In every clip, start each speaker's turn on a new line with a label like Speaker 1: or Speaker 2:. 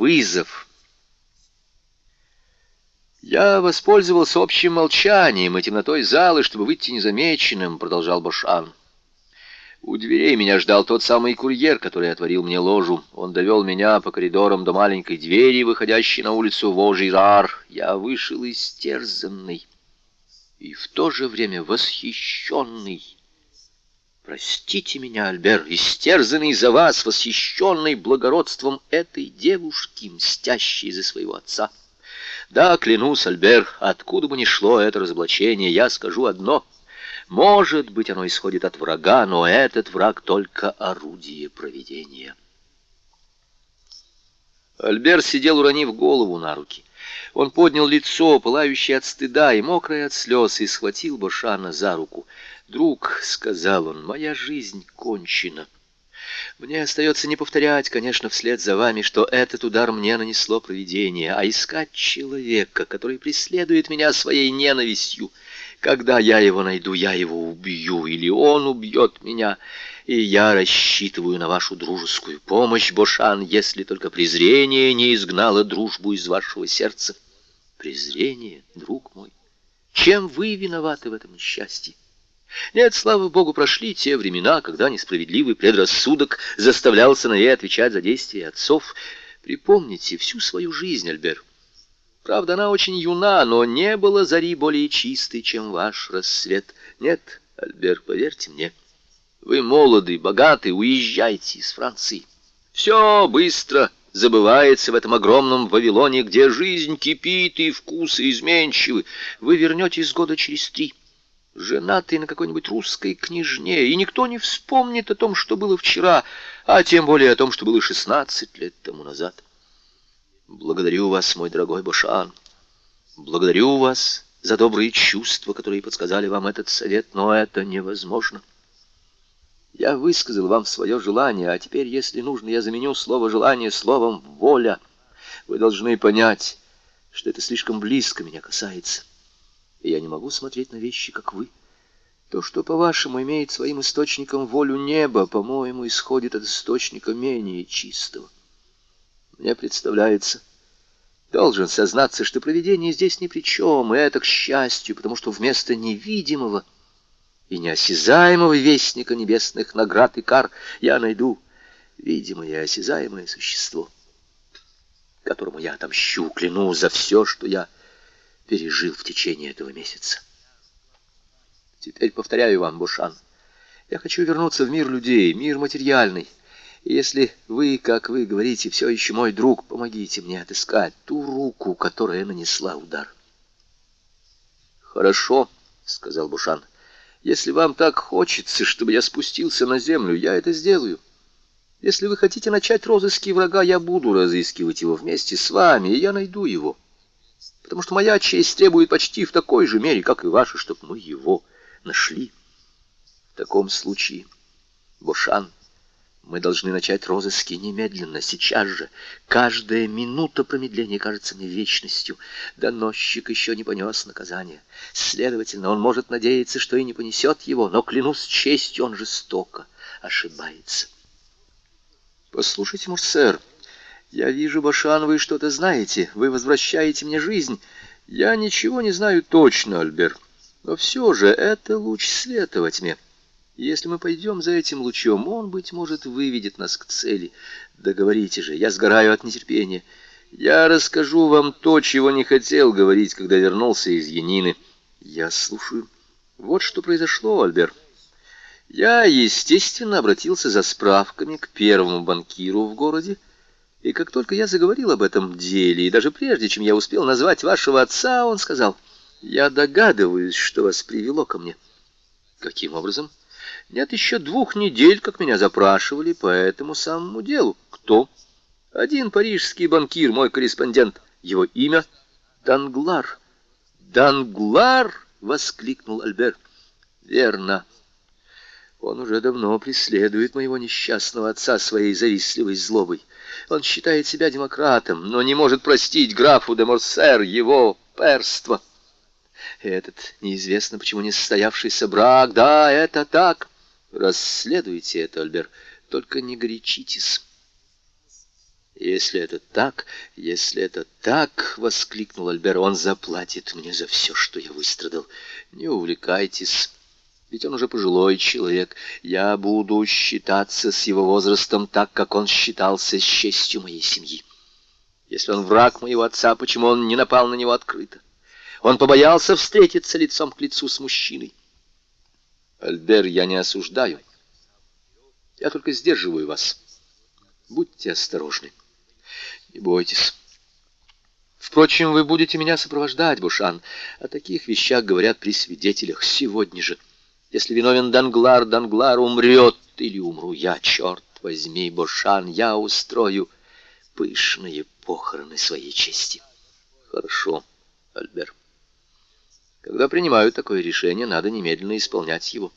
Speaker 1: Вызов. «Я воспользовался общим молчанием и темнотой залы, чтобы выйти незамеченным», — продолжал Бошан. У дверей меня ждал тот самый курьер, который отворил мне ложу. Он довел меня по коридорам до маленькой двери, выходящей на улицу Вожирар. Я вышел истерзанный и в то же время восхищенный. Простите меня, Альбер, истерзанный за вас, восхищенный благородством этой девушки, мстящей за своего отца. Да, клянусь, Альбер, откуда бы ни шло это разоблачение, я скажу одно — может быть, оно исходит от врага, но этот враг только орудие проведения. Альбер сидел, уронив голову на руки. Он поднял лицо, пылающее от стыда и мокрое от слез, и схватил Башана за руку. «Друг», — сказал он, — «моя жизнь кончена». Мне остается не повторять, конечно, вслед за вами, что этот удар мне нанесло провидение, а искать человека, который преследует меня своей ненавистью, когда я его найду, я его убью, или он убьет меня. И я рассчитываю на вашу дружескую помощь, Бошан, если только презрение не изгнало дружбу из вашего сердца. Презрение, друг мой, чем вы виноваты в этом несчастье? Нет, слава богу, прошли те времена, когда несправедливый предрассудок заставлял сыновей отвечать за действия отцов. Припомните всю свою жизнь, Альбер. Правда, она очень юна, но не было зари более чистой, чем ваш рассвет. Нет, Альбер, поверьте мне, вы молоды, богаты, уезжайте из Франции. Все быстро забывается в этом огромном Вавилоне, где жизнь кипит и вкусы изменчивы. Вы вернетесь года через три, женатый на какой-нибудь русской княжне, и никто не вспомнит о том, что было вчера, а тем более о том, что было шестнадцать лет тому назад. Благодарю вас, мой дорогой Бошан. Благодарю вас за добрые чувства, которые подсказали вам этот совет, но это невозможно. Я высказал вам свое желание, а теперь, если нужно, я заменю слово «желание» словом «воля». Вы должны понять, что это слишком близко меня касается, и я не могу смотреть на вещи, как вы. То, что, по-вашему, имеет своим источником волю неба, по-моему, исходит от источника менее чистого. Мне представляется, должен сознаться, что провидение здесь ни при чем, и это к счастью, потому что вместо невидимого и неосязаемого вестника небесных наград и кар я найду видимое и осязаемое существо, которому я отомщу, клянусь за все, что я пережил в течение этого месяца. Теперь повторяю вам, Бушан, я хочу вернуться в мир людей, мир материальный, если вы, как вы говорите, все еще мой друг, помогите мне отыскать ту руку, которая нанесла удар. Хорошо, сказал Бушан. Если вам так хочется, чтобы я спустился на землю, я это сделаю. Если вы хотите начать розыски врага, я буду разыскивать его вместе с вами, и я найду его. Потому что моя честь требует почти в такой же мере, как и ваша, чтобы мы его нашли. В таком случае, Бушан, мы должны начать розыски немедленно, сейчас же. Каждая минута промедления кажется мне вечностью. Доносчик еще не понес наказание. Следовательно, он может надеяться, что и не понесет его, но, клянусь честью, он жестоко ошибается. Послушайте, Мурсер, я вижу, Башан, вы что-то знаете. Вы возвращаете мне жизнь. Я ничего не знаю точно, Альбер. Но все же это луч света во тьме. Если мы пойдем за этим лучом, он, быть может, выведет нас к цели. Договорите же, я сгораю от нетерпения. Я расскажу вам то, чего не хотел говорить, когда вернулся из Янины. Я слушаю. Вот что произошло, Альбер. Я, естественно, обратился за справками к первому банкиру в городе, и как только я заговорил об этом деле, и даже прежде, чем я успел назвать вашего отца, он сказал, «Я догадываюсь, что вас привело ко мне». «Каким образом?» Нет еще двух недель, как меня запрашивали по этому самому делу. Кто? Один парижский банкир, мой корреспондент. Его имя Данглар. Данглар! воскликнул Альбер. Верно. Он уже давно преследует моего несчастного отца своей завистливой злобой. Он считает себя демократом, но не может простить графу де Морсер его перство. Этот неизвестно почему не состоявшийся брак, да, это так. Расследуйте это, Альбер, только не горячитесь. «Если это так, если это так!» — воскликнул Альбер. «Он заплатит мне за все, что я выстрадал. Не увлекайтесь, ведь он уже пожилой человек. Я буду считаться с его возрастом так, как он считался с честью моей семьи. Если он враг моего отца, почему он не напал на него открыто? Он побоялся встретиться лицом к лицу с мужчиной. Альбер, я не осуждаю. Я только сдерживаю вас. Будьте осторожны. Не бойтесь. Впрочем, вы будете меня сопровождать, Бушан. О таких вещах говорят при свидетелях сегодня же. Если виновен Данглар, Данглар умрет или умру я, черт возьми, Бушан, я устрою пышные похороны своей чести. Хорошо, Альбер. Когда принимают такое решение, надо немедленно исполнять его.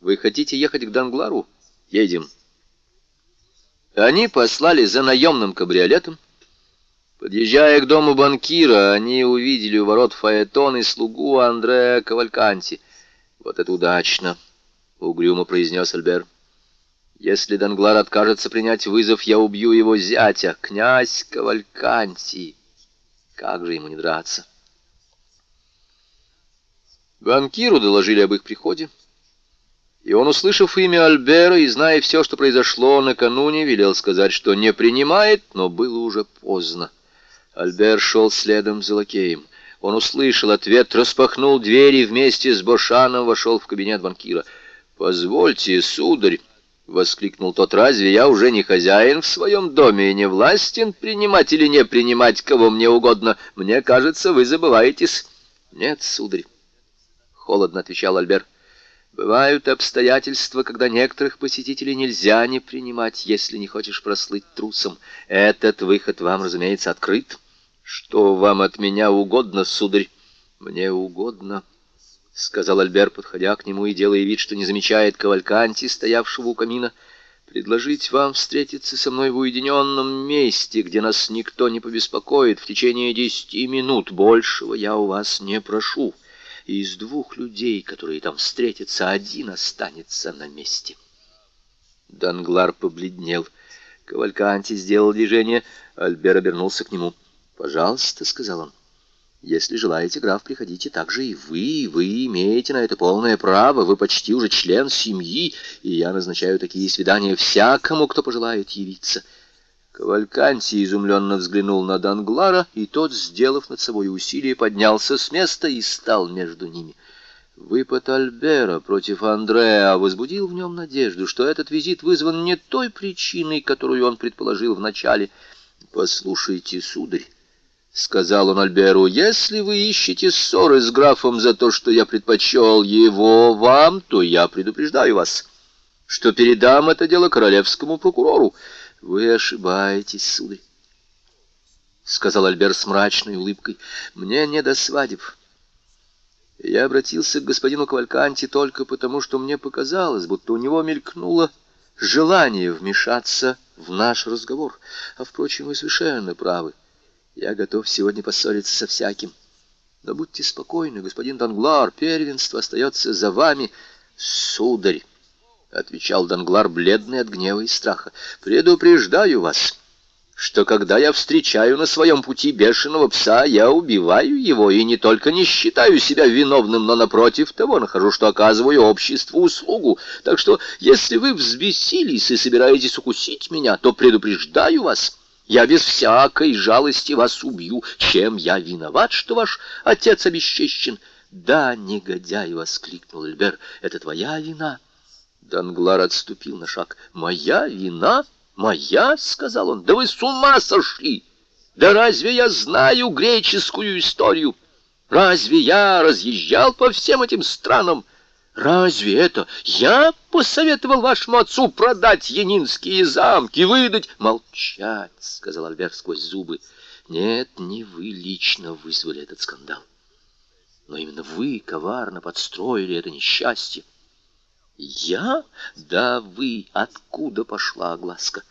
Speaker 1: Вы хотите ехать к Данглару? Едем. Они послали за наемным кабриолетом. Подъезжая к дому банкира, они увидели у ворот Фаэтон и слугу Андреа Кавальканти. «Вот это удачно!» — угрюмо произнес Альбер. «Если Данглар откажется принять вызов, я убью его зятя, князь Кавальканти. Как же ему не драться?» Банкиру доложили об их приходе. И он, услышав имя Альбера и зная все, что произошло накануне, велел сказать, что не принимает, но было уже поздно. Альбер шел следом за лакеем. Он услышал ответ, распахнул двери вместе с Бошаном вошел в кабинет банкира. «Позвольте, сударь!» — воскликнул тот. «Разве я уже не хозяин в своем доме и не властен принимать или не принимать, кого мне угодно? Мне кажется, вы забываетесь». «Нет, сударь», — холодно отвечал Альбер. Бывают обстоятельства, когда некоторых посетителей нельзя не принимать, если не хочешь прослыть трусом. Этот выход вам, разумеется, открыт. Что вам от меня угодно, сударь? Мне угодно, — сказал Альбер, подходя к нему и делая вид, что не замечает кавальканти, стоявшего у камина, — предложить вам встретиться со мной в уединенном месте, где нас никто не побеспокоит в течение десяти минут. Большего я у вас не прошу из двух людей, которые там встретятся, один останется на месте. Данглар побледнел. Кавальканти сделал движение, Альбер обернулся к нему. «Пожалуйста», — сказал он, — «если желаете, граф, приходите также и вы. Вы имеете на это полное право, вы почти уже член семьи, и я назначаю такие свидания всякому, кто пожелает явиться». Кавальканти изумленно взглянул на Данглара, и тот, сделав над собой усилие, поднялся с места и стал между ними. Выпад Альбера против Андреа возбудил в нем надежду, что этот визит вызван не той причиной, которую он предположил вначале. «Послушайте, сударь», — сказал он Альберу, — «если вы ищете ссоры с графом за то, что я предпочел его вам, то я предупреждаю вас, что передам это дело королевскому прокурору». «Вы ошибаетесь, сударь», — сказал Альбер с мрачной улыбкой. «Мне не до свадеб. Я обратился к господину Кавальканти только потому, что мне показалось, будто у него мелькнуло желание вмешаться в наш разговор. А, впрочем, вы совершенно правы. Я готов сегодня поссориться со всяким. Но будьте спокойны, господин Данглар, первенство остается за вами, сударь. — отвечал Данглар, бледный от гнева и страха. «Предупреждаю вас, что когда я встречаю на своем пути бешеного пса, я убиваю его и не только не считаю себя виновным, но, напротив того, нахожу, что оказываю обществу услугу. Так что, если вы взбесились и собираетесь укусить меня, то предупреждаю вас». Я без всякой жалости вас убью. Чем я виноват, что ваш отец обесчещен? Да, негодяй, — воскликнул Эльбер, — это твоя вина. Данглар отступил на шаг. «Моя вина? Моя?» — сказал он. «Да вы с ума сошли! Да разве я знаю греческую историю? Разве я разъезжал по всем этим странам? Разве это я посоветовал вашему отцу продать янинские замки, выдать...» «Молчать!» — сказал Альберт сквозь зубы. «Нет, не вы лично вызвали этот скандал. Но именно вы коварно подстроили это несчастье. «Я? Да вы! Откуда пошла огласка?»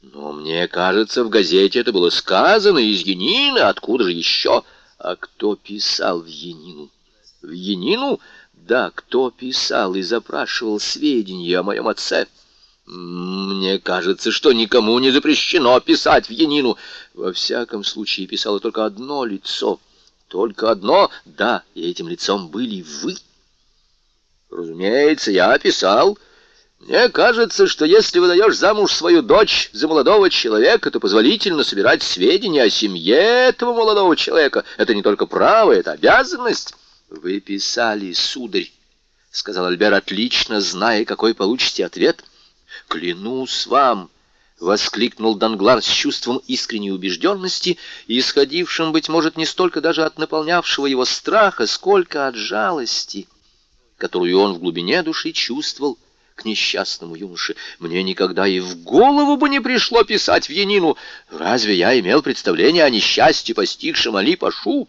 Speaker 1: «Но мне кажется, в газете это было сказано из Янины. Откуда же еще? А кто писал в Янину?» «В Янину? Да, кто писал и запрашивал сведения о моем отце?» Мне кажется, что никому не запрещено писать в Янину. Во всяком случае, писало только одно лицо. Только одно? Да, и этим лицом были вы. Разумеется, я писал. Мне кажется, что если выдаешь замуж свою дочь за молодого человека, то позволительно собирать сведения о семье этого молодого человека. Это не только право, это обязанность. Вы писали, сударь, — сказал Альбер, отлично зная, какой получите ответ. Клянусь вам, — воскликнул Данглар с чувством искренней убежденности, исходившим, быть может, не столько даже от наполнявшего его страха, сколько от жалости, которую он в глубине души чувствовал к несчастному юноше. Мне никогда и в голову бы не пришло писать в Янину. Разве я имел представление о несчастье, постигшем Али Пашу?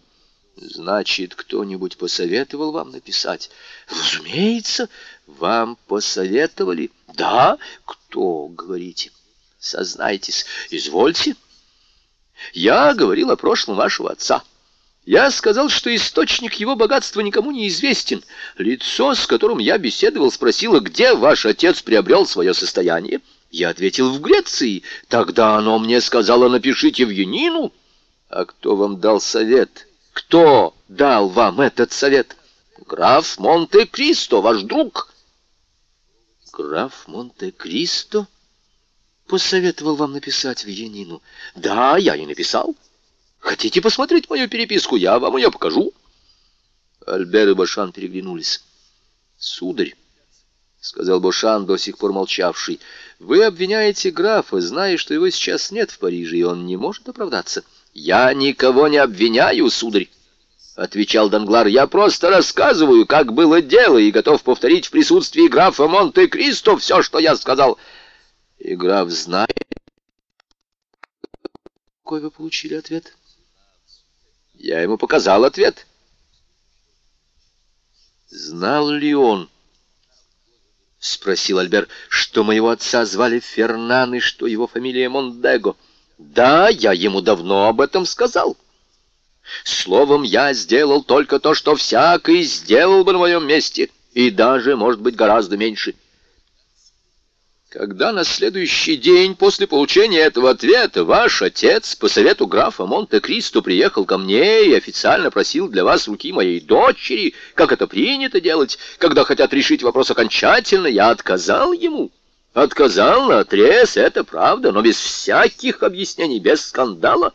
Speaker 1: Значит, кто-нибудь посоветовал вам написать? Разумеется, вам посоветовали. Да? Кто, говорите? Сознайтесь. Извольте. Я говорил о прошлом вашего отца. Я сказал, что источник его богатства никому не известен. Лицо, с которым я беседовал, спросило, где ваш отец приобрел свое состояние. Я ответил, в Греции. Тогда оно мне сказало, напишите в Янину. А кто вам дал совет? Кто дал вам этот совет? Граф Монте-Кристо, ваш друг. Граф Монте-Кристо посоветовал вам написать в Янину. Да, я и написал. Хотите посмотреть мою переписку? Я вам ее покажу. Альбер и Башан переглянулись. Сударь, — сказал Бошан, до сих пор молчавший, — вы обвиняете графа, зная, что его сейчас нет в Париже, и он не может оправдаться. Я никого не обвиняю, сударь, — отвечал Данглар. Я просто рассказываю, как было дело, и готов повторить в присутствии графа Монте-Кристо все, что я сказал. И граф знает... Какой вы получили ответ? — я ему показал ответ. Знал ли он, — спросил Альбер, — что моего отца звали Фернан и что его фамилия Мондего? Да, я ему давно об этом сказал. Словом, я сделал только то, что всякий сделал бы на моем месте, и даже, может быть, гораздо меньше. Когда на следующий день после получения этого ответа ваш отец по совету графа Монте-Кристо приехал ко мне и официально просил для вас руки моей дочери, как это принято делать, когда хотят решить вопрос окончательно, я отказал ему. Отказал на отрез, это правда, но без всяких объяснений, без скандала.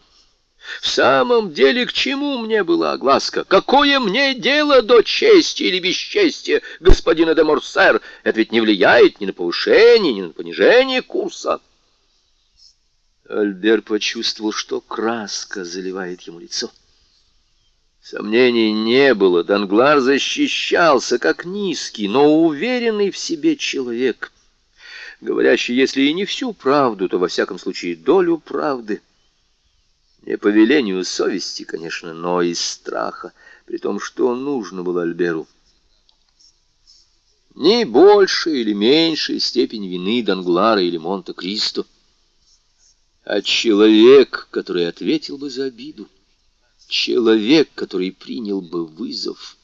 Speaker 1: В самом деле, к чему мне была огласка? Какое мне дело до чести или бесчестия господина де Морсер? Это ведь не влияет ни на повышение, ни на понижение курса. Альбер почувствовал, что краска заливает ему лицо. Сомнений не было. Данглар защищался, как низкий, но уверенный в себе человек, говорящий, если и не всю правду, то во всяком случае долю правды. Не по велению совести, конечно, но из страха, при том, что нужно было Альберу. Ни больше или меньшей степень вины Данглара или Монте-Кристо, а человек, который ответил бы за обиду, человек, который принял бы вызов.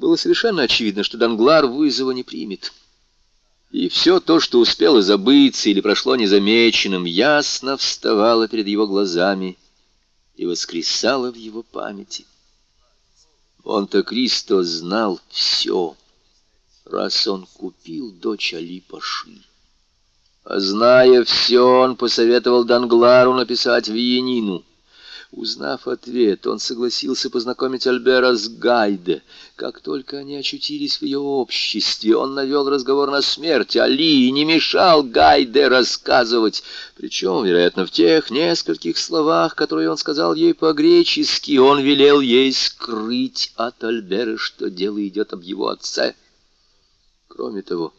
Speaker 1: Было совершенно очевидно, что Данглар вызова не примет. И все то, что успело забыться или прошло незамеченным, ясно вставало перед его глазами и воскресало в его памяти. Монте-Кристо знал все, раз он купил дочь Али-Паши. А зная все, он посоветовал Данглару написать Виенину — Узнав ответ, он согласился познакомить Альбера с Гайде. Как только они очутились в ее обществе, он навел разговор на смерть Али и не мешал Гайде рассказывать. Причем, вероятно, в тех нескольких словах, которые он сказал ей по-гречески, он велел ей скрыть от Альбера, что дело идет об его отце. Кроме того,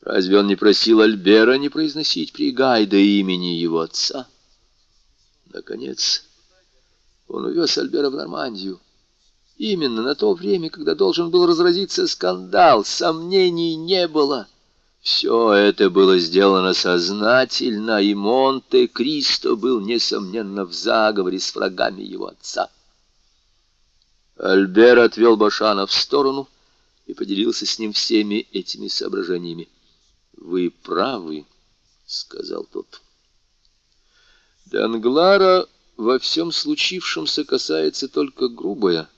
Speaker 1: разве он не просил Альбера не произносить при Гайде имени его отца? Наконец... Он увез Альбера в Нормандию. Именно на то время, когда должен был разразиться скандал, сомнений не было. Все это было сделано сознательно, и Монте-Кристо был, несомненно, в заговоре с врагами его отца. Альбер отвел Башана в сторону и поделился с ним всеми этими соображениями. «Вы правы», — сказал тот. Данглара во всем случившемся касается только грубая,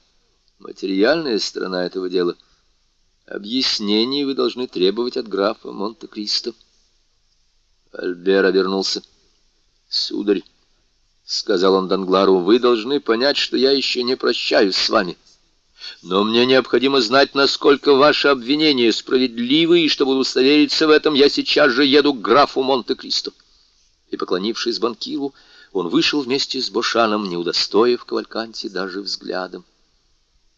Speaker 1: материальная сторона этого дела. Объяснений вы должны требовать от графа Монте-Кристо. Альбер обернулся. «Сударь», — сказал он Данглару, — «вы должны понять, что я еще не прощаюсь с вами. Но мне необходимо знать, насколько ваши обвинения справедливы, и чтобы удостовериться в этом, я сейчас же еду к графу Монте-Кристо». И, поклонившись банкиру, он вышел вместе с Бошаном, не удостоив Кавальканти даже взглядом.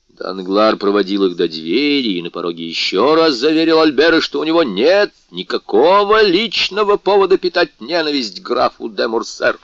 Speaker 1: Данглар проводил их до двери и на пороге еще раз заверил Альбера, что у него нет никакого личного повода питать ненависть графу де Мурсер.